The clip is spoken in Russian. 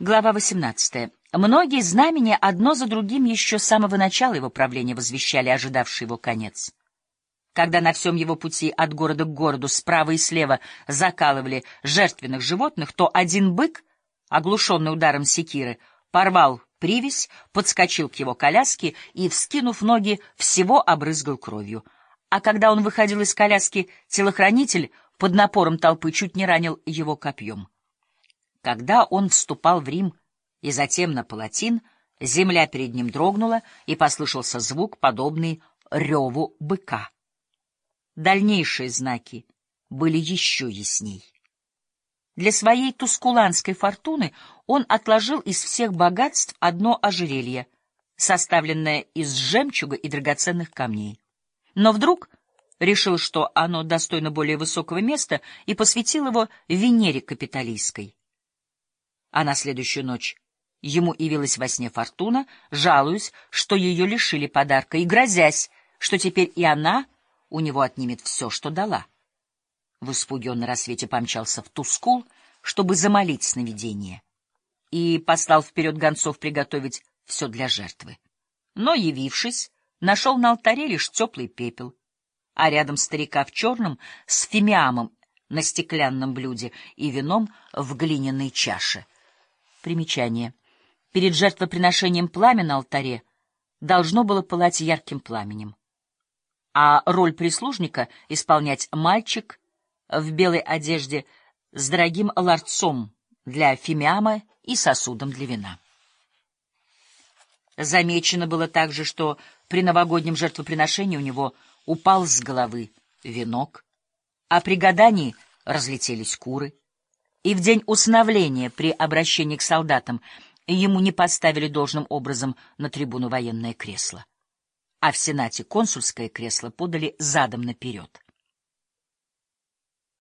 Глава 18. Многие знамения одно за другим еще с самого начала его правления возвещали ожидавший его конец. Когда на всем его пути от города к городу справа и слева закалывали жертвенных животных, то один бык, оглушенный ударом секиры, порвал привязь, подскочил к его коляске и, вскинув ноги, всего обрызгал кровью. А когда он выходил из коляски, телохранитель под напором толпы чуть не ранил его копьем. Когда он вступал в Рим и затем на Палатин, земля перед ним дрогнула, и послышался звук, подобный реву быка. Дальнейшие знаки были еще ясней. Для своей тускуланской фортуны он отложил из всех богатств одно ожерелье, составленное из жемчуга и драгоценных камней. Но вдруг решил, что оно достойно более высокого места, и посвятил его Венере Капитолийской. А на следующую ночь ему явилась во сне Фортуна, жалуясь, что ее лишили подарка, и грозясь, что теперь и она у него отнимет все, что дала. В испуге на рассвете помчался в Тускул, чтобы замолить сновидение, и послал вперед гонцов приготовить все для жертвы. Но, явившись, нашел на алтаре лишь теплый пепел, а рядом старика в черном с фимиамом на стеклянном блюде и вином в глиняной чаше — Примечание. Перед жертвоприношением пламя на алтаре должно было пылать ярким пламенем, а роль прислужника исполнять мальчик в белой одежде с дорогим ларцом для фимиама и сосудом для вина. Замечено было также, что при новогоднем жертвоприношении у него упал с головы венок, а при гадании разлетелись куры и в день усыновления при обращении к солдатам ему не поставили должным образом на трибуну военное кресло, а в Сенате консульское кресло подали задом наперед.